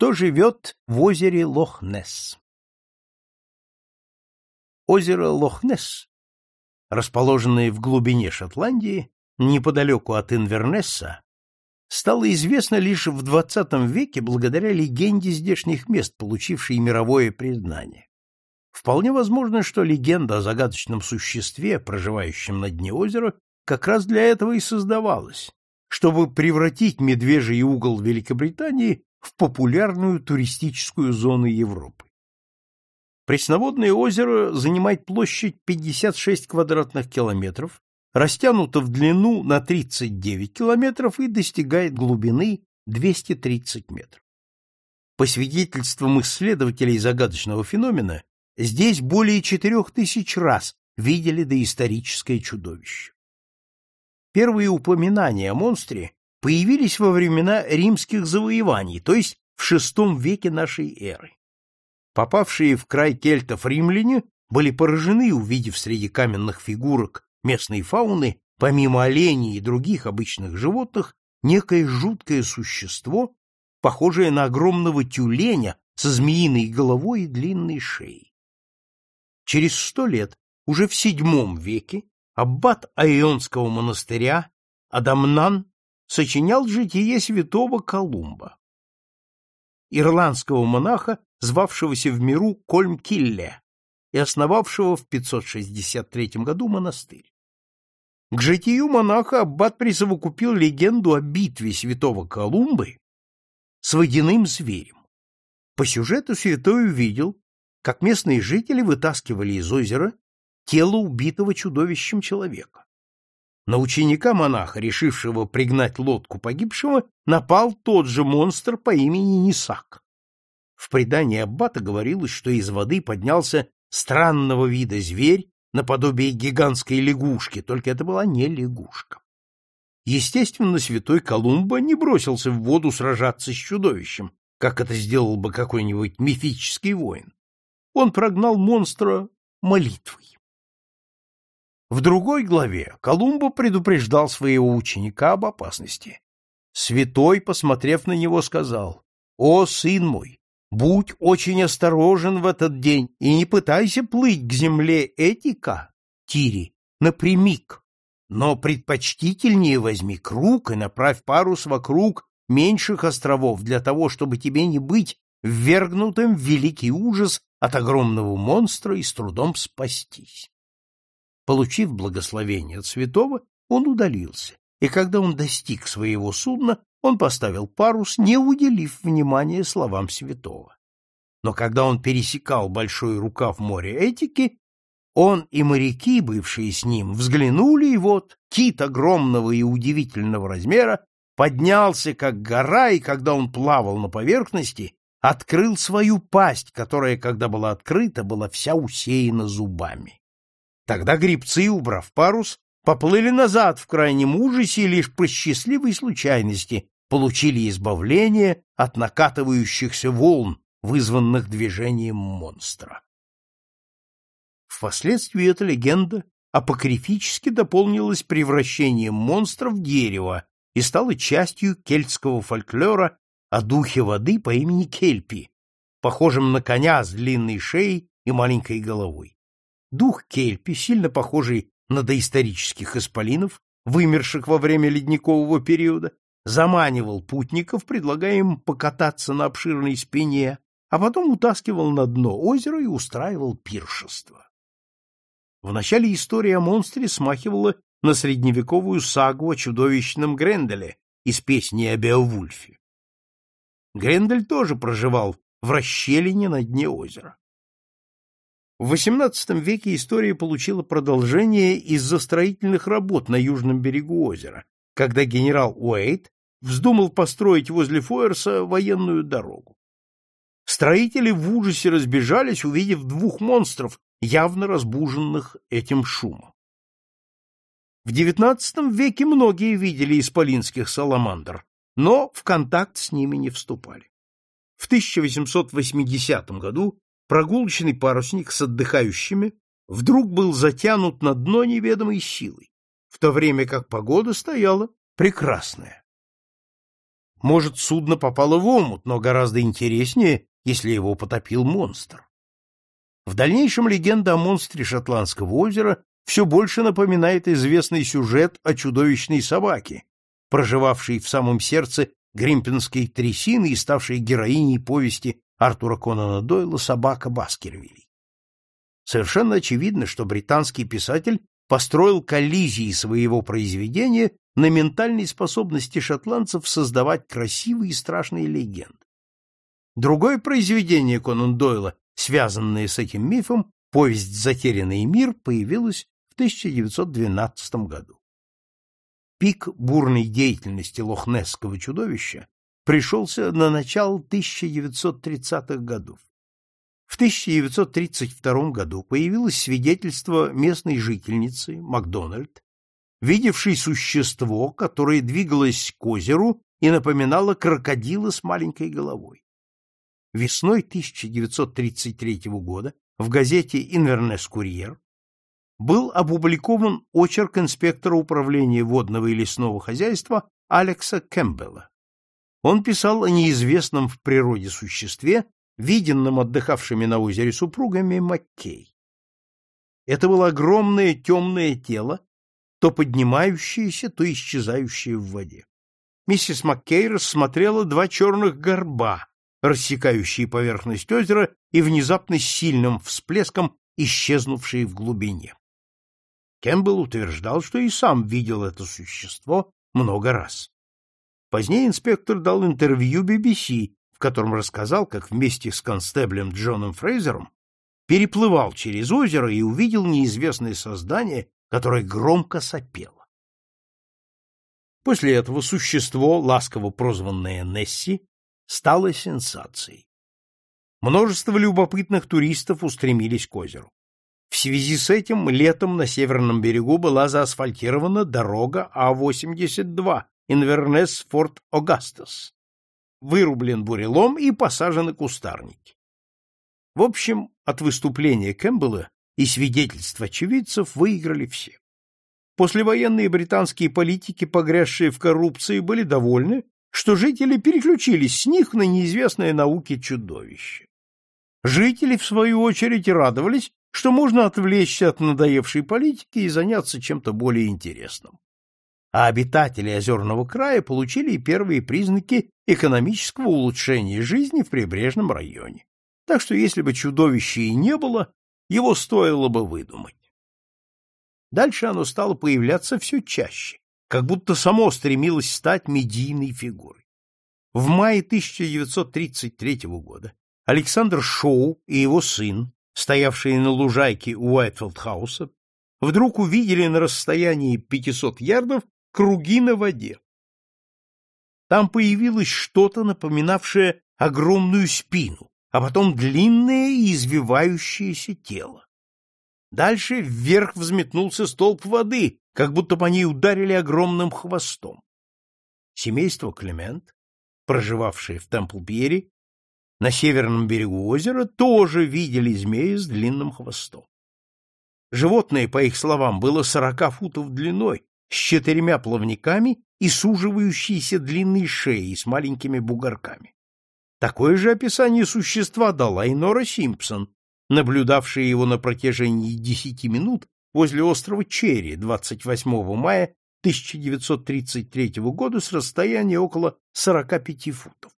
Кто живет в озере Лох-Несс? Озеро Лох-Несс, расположенное в глубине Шотландии, неподалеку от Инвернесса, стало известно лишь в XX веке благодаря легенде здешних мест, получившей мировое признание. Вполне возможно, что легенда о загадочном существе, проживающем на дне озера, как раз для этого и создавалась, чтобы превратить медвежий угол Великобритании в популярную туристическую зону Европы. Пресноводное озеро занимает площадь 56 квадратных километров, растянуто в длину на 39 километров и достигает глубины 230 метров. По свидетельствам исследователей загадочного феномена, здесь более 4000 раз видели доисторическое чудовище. Первые упоминания о монстре появились во времена римских завоеваний, то есть в VI веке нашей эры. Попавшие в край кельтов римляне были поражены, увидев среди каменных фигурок местной фауны, помимо оленей и других обычных животных, некое жуткое существо, похожее на огромного тюленя со змеиной головой и длинной шеей. Через сто лет, уже в VII веке, аббат Айонского монастыря Адамнан сочинял житие святого Колумба, ирландского монаха, звавшегося в миру Кольмкилле и основавшего в 563 году монастырь. К житию монаха аббат присовокупил легенду о битве святого Колумбы с водяным зверем. По сюжету святой увидел, как местные жители вытаскивали из озера тело убитого чудовищем человека. На ученика монаха, решившего пригнать лодку погибшего, напал тот же монстр по имени Нисак. В предании аббата говорилось, что из воды поднялся странного вида зверь наподобие гигантской лягушки, только это была не лягушка. Естественно, святой Колумба не бросился в воду сражаться с чудовищем, как это сделал бы какой-нибудь мифический воин. Он прогнал монстра молитвой. В другой главе Колумба предупреждал своего ученика об опасности. Святой, посмотрев на него, сказал, «О, сын мой, будь очень осторожен в этот день и не пытайся плыть к земле Этика, Тири, напрямик, но предпочтительнее возьми круг и направь парус вокруг меньших островов для того, чтобы тебе не быть ввергнутым в великий ужас от огромного монстра и с трудом спастись. Получив благословение от святого, он удалился, и когда он достиг своего судна, он поставил парус, не уделив внимания словам святого. Но когда он пересекал большой рукав моря Этики, он и моряки, бывшие с ним, взглянули, и вот кит огромного и удивительного размера поднялся, как гора, и когда он плавал на поверхности, открыл свою пасть, которая, когда была открыта, была вся усеяна зубами. Тогда грибцы, убрав парус, поплыли назад в крайнем ужасе и лишь по счастливой случайности получили избавление от накатывающихся волн, вызванных движением монстра. Впоследствии эта легенда апокрифически дополнилась превращением монстра в дерево и стала частью кельтского фольклора о духе воды по имени Кельпи, похожем на коня с длинной шеей и маленькой головой. Дух Кельпи, сильно похожий на доисторических исполинов, вымерших во время ледникового периода, заманивал путников, предлагая им покататься на обширной спине, а потом утаскивал на дно озера и устраивал пиршество. Вначале история о монстре смахивала на средневековую сагу о чудовищном Гренделе из песни о Беовульфе. Грендель тоже проживал в расщелине на дне озера. В XVIII веке история получила продолжение из-за строительных работ на южном берегу озера, когда генерал Уэйт вздумал построить возле Фойерса военную дорогу. Строители в ужасе разбежались, увидев двух монстров, явно разбуженных этим шумом. В XIX веке многие видели исполинских саламандр, но в контакт с ними не вступали. В 1880 году прогулочный парусник с отдыхающими вдруг был затянут на дно неведомой силой, в то время как погода стояла прекрасная. Может, судно попало в омут, но гораздо интереснее, если его потопил монстр. В дальнейшем легенда о монстре Шотландского озера все больше напоминает известный сюжет о чудовищной собаке, проживавшей в самом сердце гримпинской трясины и ставшей героиней повести Артура Конана Дойла «Собака Баскервилей». Совершенно очевидно, что британский писатель построил коллизии своего произведения на ментальной способности шотландцев создавать красивые и страшные легенды. Другое произведение Конан Дойла, связанное с этим мифом, повесть «Затерянный мир», появилось в 1912 году. Пик бурной деятельности лохнесского чудовища пришелся на начало 1930-х годов. В 1932 году появилось свидетельство местной жительницы Макдональд, видевшей существо, которое двигалось к озеру и напоминало крокодила с маленькой головой. Весной 1933 года в газете «Инвернес Курьер» был опубликован очерк инспектора управления водного и лесного хозяйства Алекса Кэмпбелла. Он писал о неизвестном в природе существе, виденном отдыхавшими на озере супругами Маккей. Это было огромное темное тело, то поднимающееся, то исчезающее в воде. Миссис Маккей рассмотрела два черных горба, рассекающие поверхность озера и внезапно сильным всплеском исчезнувшие в глубине. Кэмпбелл утверждал, что и сам видел это существо много раз. Позднее инспектор дал интервью BBC, в котором рассказал, как вместе с констеблем Джоном Фрейзером переплывал через озеро и увидел неизвестное создание, которое громко сопело. После этого существо, ласково прозванное Несси, стало сенсацией. Множество любопытных туристов устремились к озеру. В связи с этим летом на северном берегу была заасфальтирована дорога А-82 Инвернес-Форт Огастас. Вырублен бурелом и посажены кустарники. В общем, от выступления Кэмпбелла и свидетельств очевидцев выиграли все. Послевоенные британские политики, погрязшие в коррупции, были довольны, что жители переключились с них на неизвестное науке чудовище. Жители, в свою очередь, радовались, что можно отвлечься от надоевшей политики и заняться чем-то более интересным а обитатели озерного края получили первые признаки экономического улучшения жизни в прибрежном районе. Так что если бы чудовища и не было, его стоило бы выдумать. Дальше оно стало появляться все чаще, как будто само стремилось стать медийной фигурой. В мае 1933 года Александр Шоу и его сын, стоявшие на лужайке Уайтфилд-хауса, вдруг увидели на расстоянии 500 ярдов круги на воде. Там появилось что-то, напоминавшее огромную спину, а потом длинное и извивающееся тело. Дальше вверх взметнулся столб воды, как будто по ней ударили огромным хвостом. Семейство Клемент, проживавшее в Темплпьере, на северном берегу озера, тоже видели змея с длинным хвостом. Животное, по их словам, было сорока футов длиной, с четырьмя плавниками и суживающейся длинной шеей с маленькими бугорками. Такое же описание существа дала и Нора Симпсон, наблюдавшая его на протяжении десяти минут возле острова Черри 28 мая 1933 года с расстояния около 45 футов.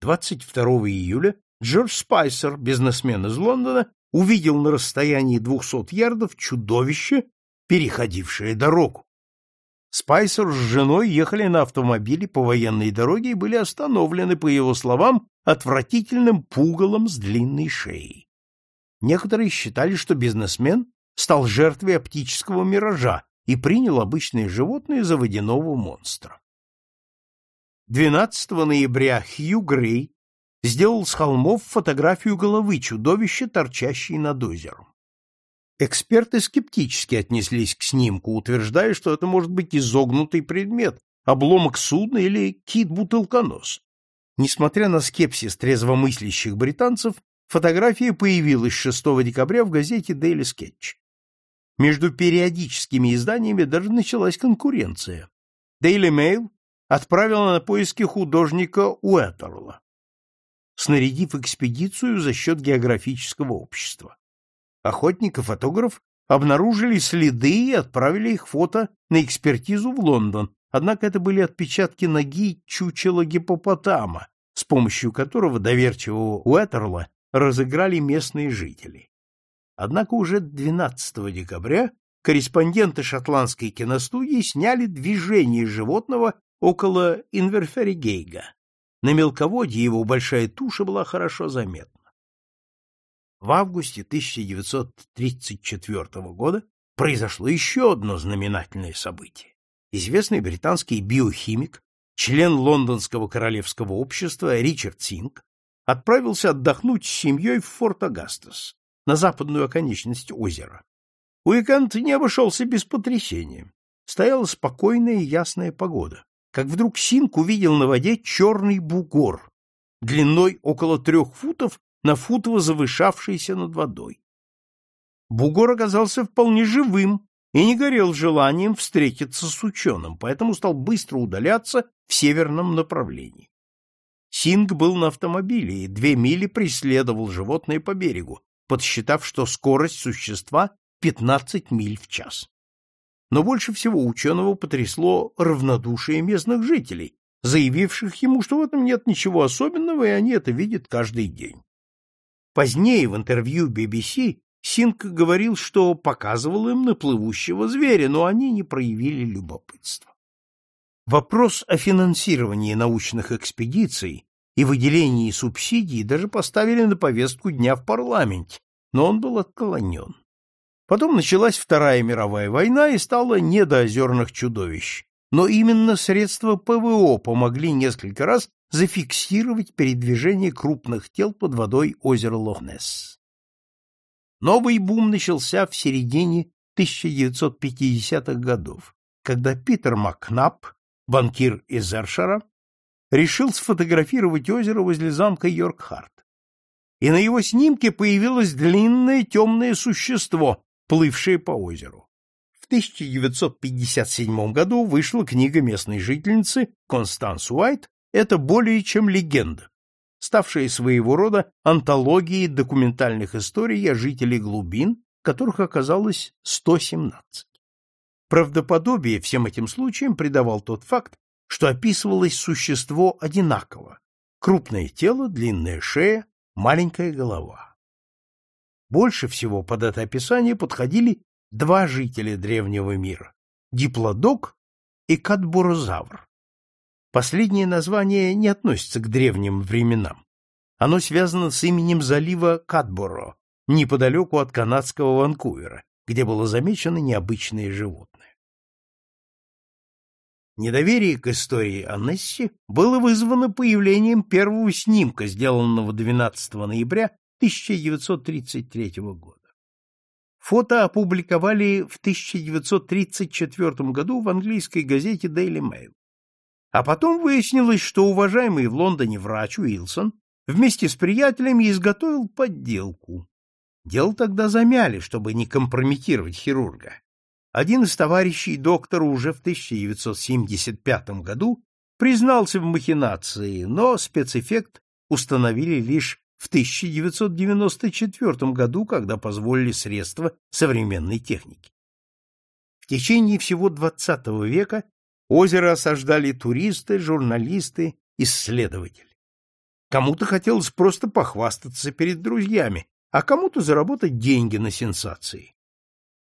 22 июля Джордж Спайсер, бизнесмен из Лондона, увидел на расстоянии 200 ярдов чудовище, переходившие дорогу. Спайсер с женой ехали на автомобиле по военной дороге и были остановлены, по его словам, отвратительным пугалом с длинной шеей. Некоторые считали, что бизнесмен стал жертвой оптического миража и принял обычное животное за водяного монстра. 12 ноября Хью Грей сделал с холмов фотографию головы чудовища, торчащей над озером. Эксперты скептически отнеслись к снимку, утверждая, что это может быть изогнутый предмет, обломок судна или кит-бутылконос. Несмотря на скепсис трезвомыслящих британцев, фотография появилась 6 декабря в газете Daily Sketch. Между периодическими изданиями даже началась конкуренция. Daily Mail отправила на поиски художника Уэттерла, снарядив экспедицию за счет географического общества. Охотник и фотограф обнаружили следы и отправили их фото на экспертизу в Лондон, однако это были отпечатки ноги чучела гипопотама, с помощью которого доверчивого Уэттерла разыграли местные жители. Однако уже 12 декабря корреспонденты шотландской киностудии сняли движение животного около Инверферигейга. На мелководье его большая туша была хорошо заметна. В августе 1934 года произошло еще одно знаменательное событие. Известный британский биохимик, член Лондонского королевского общества Ричард Синг отправился отдохнуть с семьей в Форт Агастас, на западную оконечность озера. Уикенд не обошелся без потрясения. Стояла спокойная и ясная погода, как вдруг Синг увидел на воде черный бугор, длиной около трех футов на фут возвышавшийся над водой. Бугор оказался вполне живым и не горел желанием встретиться с ученым, поэтому стал быстро удаляться в северном направлении. Синг был на автомобиле и две мили преследовал животное по берегу, подсчитав, что скорость существа 15 миль в час. Но больше всего ученого потрясло равнодушие местных жителей, заявивших ему, что в этом нет ничего особенного, и они это видят каждый день. Позднее в интервью BBC Синг говорил, что показывал им на плывущего зверя, но они не проявили любопытства. Вопрос о финансировании научных экспедиций и выделении субсидий даже поставили на повестку дня в парламенте, но он был отклонен. Потом началась Вторая мировая война и стало не до озерных чудовищ, но именно средства ПВО помогли несколько раз зафиксировать передвижение крупных тел под водой озера Лохнесс. Новый бум начался в середине 1950-х годов, когда Питер Макнап, банкир из Эршера, решил сфотографировать озеро возле замка Йоркхарт. И на его снимке появилось длинное темное существо, плывшее по озеру. В 1957 году вышла книга местной жительницы Констанс Уайт «Это более чем легенда», ставшая своего рода антологией документальных историй о жителях глубин, которых оказалось 117. Правдоподобие всем этим случаям придавал тот факт, что описывалось существо одинаково. Крупное тело, длинная шея, маленькая голова. Больше всего под это описание подходили два жителя древнего мира — диплодок и катбурозавр. Последнее название не относится к древним временам. Оно связано с именем залива Катборо, неподалеку от канадского Ванкувера, где было замечено необычное животное. Недоверие к истории о было вызвано появлением первого снимка, сделанного 12 ноября 1933 года. Фото опубликовали в 1934 году в английской газете Daily Mail. А потом выяснилось, что уважаемый в Лондоне врач Уилсон вместе с приятелями изготовил подделку. Дело тогда замяли, чтобы не компрометировать хирурга. Один из товарищей доктора уже в 1975 году признался в махинации, но спецэффект установили лишь в 1994 году, когда позволили средства современной техники. В течение всего XX века озеро осаждали туристы, журналисты, исследователи. Кому-то хотелось просто похвастаться перед друзьями, а кому-то заработать деньги на сенсации.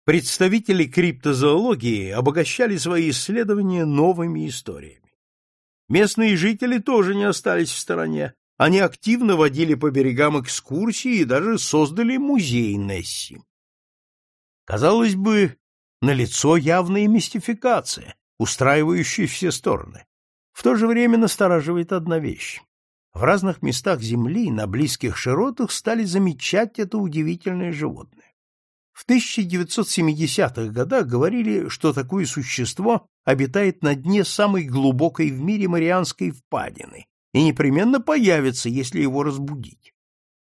Представители криптозоологии обогащали свои исследования новыми историями. Местные жители тоже не остались в стороне. Они активно водили по берегам экскурсии и даже создали музей Несси. Казалось бы, налицо явная мистификация, устраивающая все стороны. В то же время настораживает одна вещь. В разных местах Земли на близких широтах стали замечать это удивительное животное. В 1970-х годах говорили, что такое существо обитает на дне самой глубокой в мире Марианской впадины и непременно появится, если его разбудить.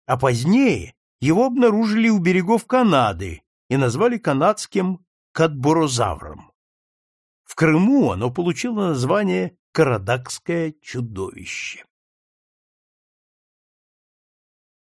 А позднее его обнаружили у берегов Канады и назвали канадским катборозавром. В Крыму оно получило название Карадакское чудовище.